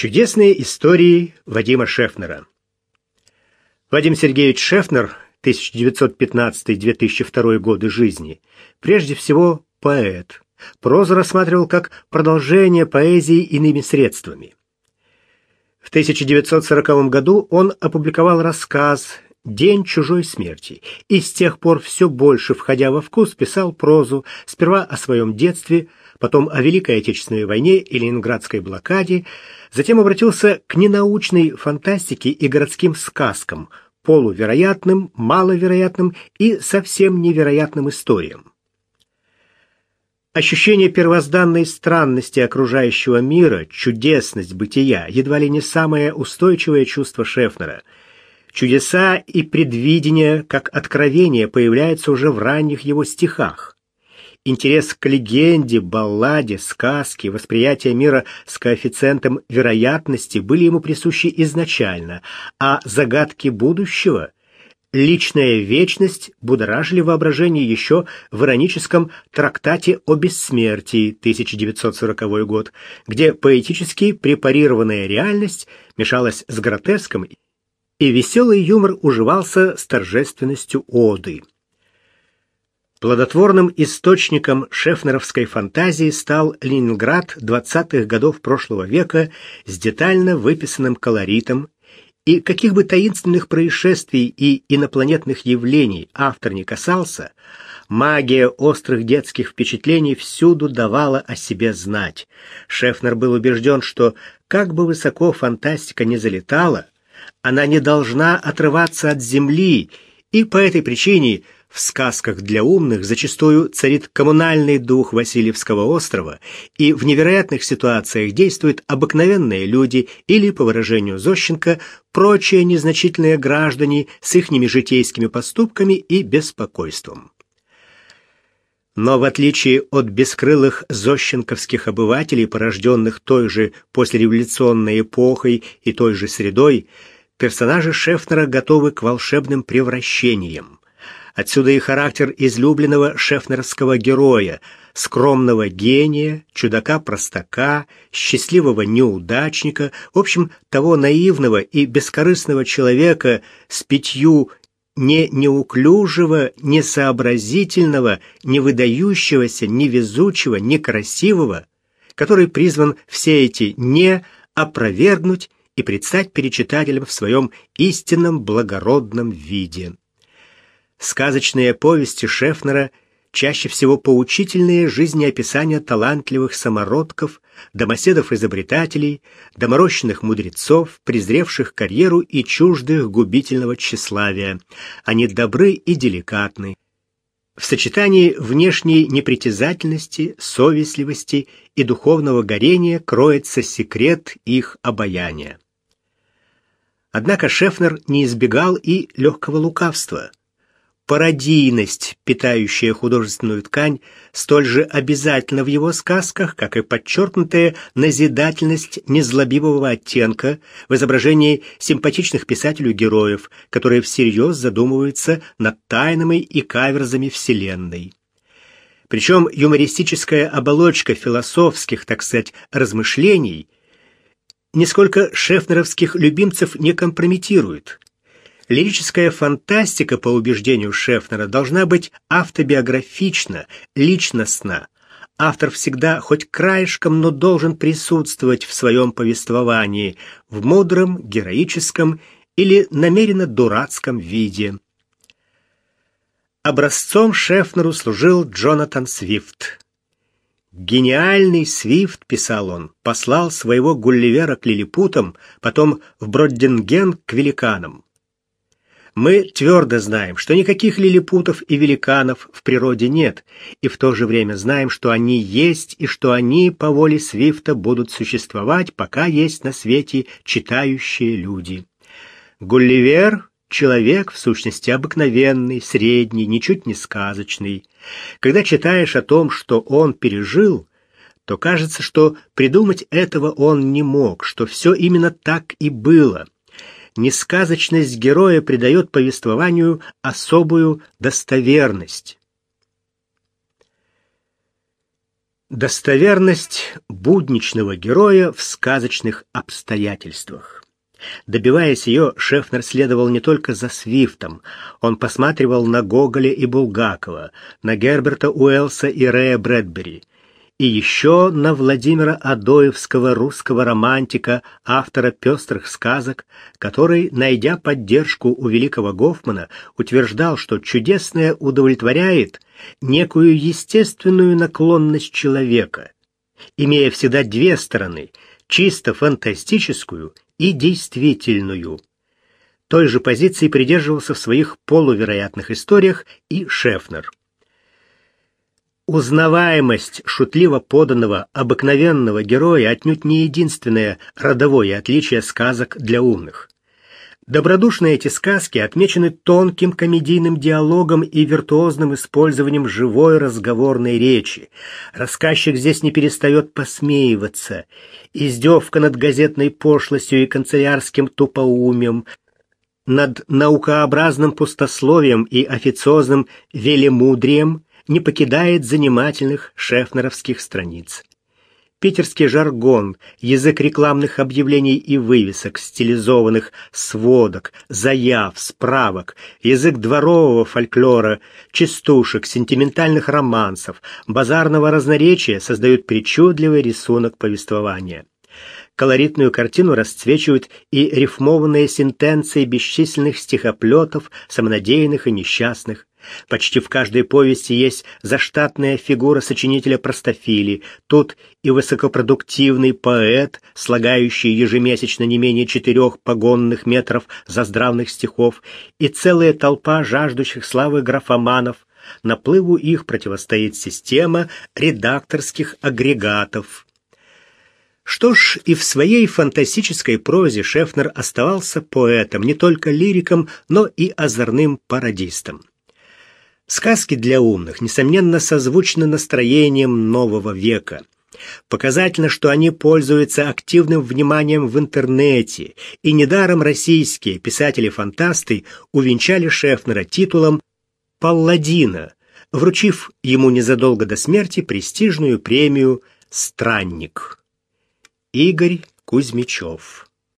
Чудесные истории Вадима Шефнера. Вадим Сергеевич Шефнер, 1915-2002 годы жизни, прежде всего поэт. Прозу рассматривал как продолжение поэзии иными средствами. В 1940 году он опубликовал рассказ «День чужой смерти» и с тех пор все больше, входя во вкус, писал прозу, сперва о своем детстве, потом о Великой Отечественной войне и Ленинградской блокаде, затем обратился к ненаучной фантастике и городским сказкам, полувероятным, маловероятным и совсем невероятным историям. Ощущение первозданной странности окружающего мира, чудесность бытия, едва ли не самое устойчивое чувство Шефнера. Чудеса и предвидения, как откровения, появляются уже в ранних его стихах. Интерес к легенде, балладе, сказке, восприятие мира с коэффициентом вероятности были ему присущи изначально, а загадки будущего, личная вечность будоражили воображение еще в ироническом трактате о бессмертии 1940 год, где поэтически препарированная реальность мешалась с гротеском, и веселый юмор уживался с торжественностью оды. Плодотворным источником шефнеровской фантазии стал Ленинград 20-х годов прошлого века с детально выписанным колоритом, и каких бы таинственных происшествий и инопланетных явлений автор не касался, магия острых детских впечатлений всюду давала о себе знать. Шефнер был убежден, что как бы высоко фантастика не залетала, она не должна отрываться от земли, и по этой причине – в сказках для умных зачастую царит коммунальный дух Васильевского острова, и в невероятных ситуациях действуют обыкновенные люди или, по выражению Зощенко, прочие незначительные граждане с ихними житейскими поступками и беспокойством. Но в отличие от бескрылых зощенковских обывателей, порожденных той же послереволюционной эпохой и той же средой, персонажи Шефнера готовы к волшебным превращениям. Отсюда и характер излюбленного шефнеровского героя, скромного гения, чудака-простака, счастливого неудачника, в общем, того наивного и бескорыстного человека с пятью не неуклюжего, не сообразительного, не выдающегося, не везучего, не красивого, который призван все эти «не» опровергнуть и предстать перед в своем истинном благородном виде. Сказочные повести Шефнера чаще всего поучительные жизнеописания талантливых самородков, домоседов-изобретателей, доморощенных мудрецов, презревших карьеру и чуждых губительного тщеславия. Они добры и деликатны. В сочетании внешней непритязательности, совестливости и духовного горения кроется секрет их обаяния. Однако Шефнер не избегал и легкого лукавства – Пародийность, питающая художественную ткань, столь же обязательна в его сказках, как и подчеркнутая назидательность незлобивого оттенка в изображении симпатичных писателю героев, которые всерьез задумываются над тайнами и каверзами Вселенной. Причем юмористическая оболочка философских, так сказать, размышлений нисколько шефнеровских любимцев не компрометирует – Лирическая фантастика, по убеждению Шефнера, должна быть автобиографична, личностна. Автор всегда хоть краешком, но должен присутствовать в своем повествовании в мудром, героическом или намеренно дурацком виде. Образцом Шефнеру служил Джонатан Свифт. Гениальный Свифт, писал он, послал своего Гулливера к лилипутам, потом в Броддинген к великанам. Мы твердо знаем, что никаких лилипутов и великанов в природе нет, и в то же время знаем, что они есть и что они по воле Свифта будут существовать, пока есть на свете читающие люди. Гулливер — человек, в сущности, обыкновенный, средний, ничуть не сказочный. Когда читаешь о том, что он пережил, то кажется, что придумать этого он не мог, что все именно так и было — несказочность героя придает повествованию особую достоверность. Достоверность будничного героя в сказочных обстоятельствах. Добиваясь ее, Шефнер следовал не только за Свифтом. Он посматривал на Гоголя и Булгакова, на Герберта Уэллса и Рэя Брэдбери и еще на Владимира Адоевского, русского романтика, автора пестрых сказок, который, найдя поддержку у великого Гофмана, утверждал, что чудесное удовлетворяет некую естественную наклонность человека, имея всегда две стороны, чисто фантастическую и действительную. Той же позиции придерживался в своих полувероятных историях и Шефнер. Узнаваемость шутливо поданного обыкновенного героя отнюдь не единственное родовое отличие сказок для умных. Добродушные эти сказки отмечены тонким комедийным диалогом и виртуозным использованием живой разговорной речи. Рассказчик здесь не перестает посмеиваться. Издевка над газетной пошлостью и канцелярским тупоумием, над наукообразным пустословием и официозным велемудрием – не покидает занимательных шефнеровских страниц. Питерский жаргон, язык рекламных объявлений и вывесок, стилизованных сводок, заяв, справок, язык дворового фольклора, частушек, сентиментальных романсов, базарного разноречия создают причудливый рисунок повествования. Колоритную картину расцвечивают и рифмованные сентенции бесчисленных стихоплетов, самонадеянных и несчастных. Почти в каждой повести есть заштатная фигура сочинителя простофили. Тут и высокопродуктивный поэт, слагающий ежемесячно не менее четырех погонных метров заздравных стихов, и целая толпа жаждущих славы графоманов. Наплыву их противостоит система редакторских агрегатов. Что ж, и в своей фантастической прозе Шефнер оставался поэтом, не только лириком, но и озорным пародистом. Сказки для умных, несомненно, созвучны настроением нового века. Показательно, что они пользуются активным вниманием в интернете, и недаром российские писатели-фантасты увенчали Шефнера титулом «Палладина», вручив ему незадолго до смерти престижную премию «Странник». Игорь Кузьмичев